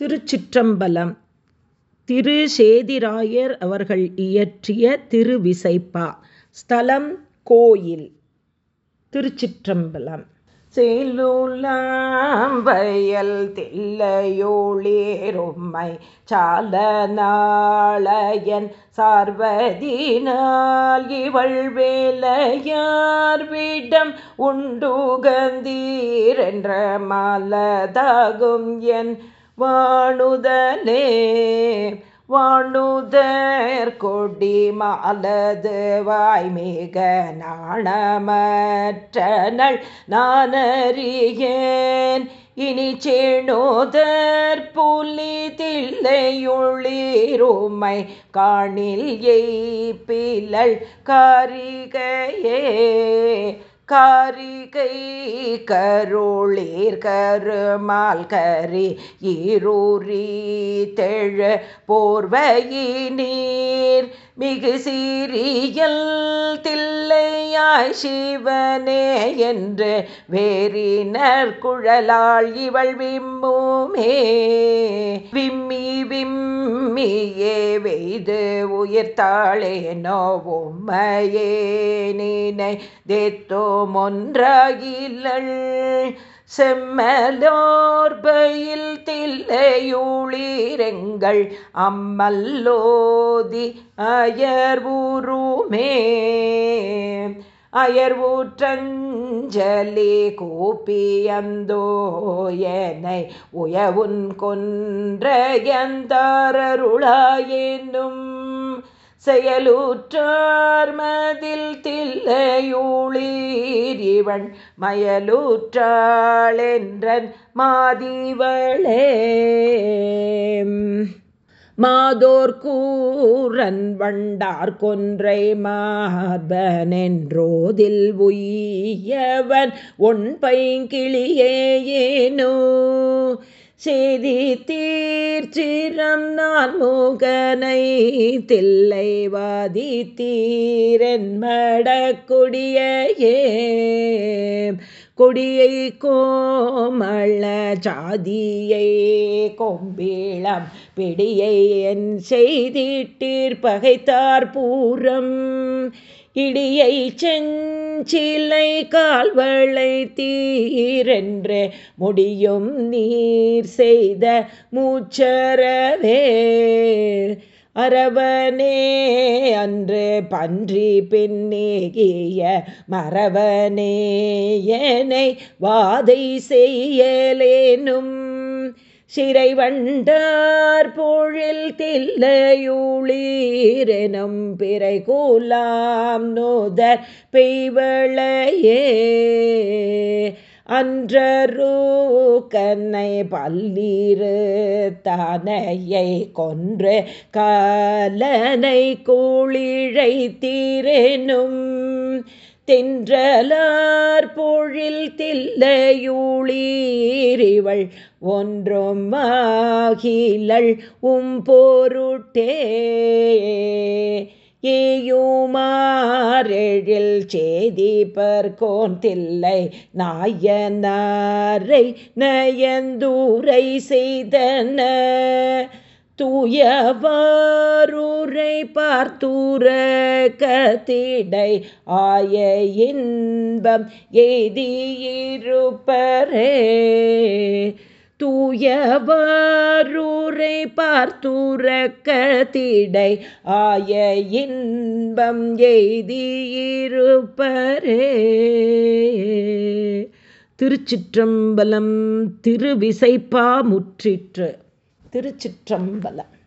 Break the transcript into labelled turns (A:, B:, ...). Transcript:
A: திருச்சிற்றம்பலம். திரு சேதிராயர் அவர்கள் இயற்றிய திருவிசைப்பா. ஸ்தலம் கோயில். திருச்சிற்றம்பலம்.
B: சேலுலாம் தில்லையோளேரும்மை சால நாளையன் சார்வதினால் இவள் வேலையார் விடம் உண்டுகந்தீரென்ற மாலதாகும் மலதாகும் என் வாணுதலே வாணுதர் கொடி மாலது வாய்மிக நாணமற்றனள். நானறியேன் இனி சேணோதர் புலி தில்லையுள்ளிருமை காணில் எய்பிலள் காரிகையே காரிகை கருளீர் கருமால் கரி ஈரூரி தெழ போர்வையினீர் மிகு சீரியல் தில்லை சிவனாய் சிவனே என்று வேறினர் குழலாள் இவள் விம்முமே. விம்மி விம்மியே வெய்து உயிர்த்தாளேனோ உம்மையே நினை தேத்தோம் ஒன்றாகிலள் செம்மலோர்பையில் தில்லையூளிரெங்கள் அம்மல்லோதி அயர்வுருமே அயர்வூற்றஞ்சலி கூப்பியந்தோயனை உயவுன் கொன்றயந்தாரருளாயேனும் செயலூற்றார்மதில் தில்லையூளீர் இவன் மயலூற்றாளென்றன் மாதிவளே. மாதோர் கூரன் வண்டார் கொன்றை மார்பனென்றோதில் உய்யவன் ஒன் பைங்கிளியேனோ செய்தி தீர்ச்சிரம் நான் மூகனை தில்லை வாதி தீரன் மடக்குடியே கொடியை கோமள ஜாதியை கொம்பிளம் பிடியை என் செய்திட்டீர் பகைத்தார் பூரம். இடியை செஞ்சிலை கால்வளை தீரென்று முடியும் நீர் செய்த மூச்சரவே அரவனே அன்று பன்றி பின்னேகிய மரவனேயனை வாதை செய்யலேனும். சிறை வண்டார் பொழில் தில்லையுளீரெனும் பிறை கூலாம் நோதர் பெய்வளையே. அன்றரு கண்ணை பல்லீரு தானையை கொன்று காலனை கூழிழை தீரெனும் தென்றலார் பொழில் தில்லையூளீரிவள் ஒன்றும் ஆகிலள் உம் பொருட்டே. ஏயுமாரெழில் சேதிப்பர்கோன் தில்லை நாயனாரை நயந்தூரை செய்தன. தூயவாரூரை பார்த்தூர கத்திடை ஆய இன்பம் எய்தியிருப்பரே தூயவாரூரை பார்த்தூரக்கத்திடை ஆய இன்பம் எய்தியிருப்பரே. திருச்சிற்றம்பலம் திருவிசைப்பா முற்றிற்று. திருச்சிற்றம்பலம்.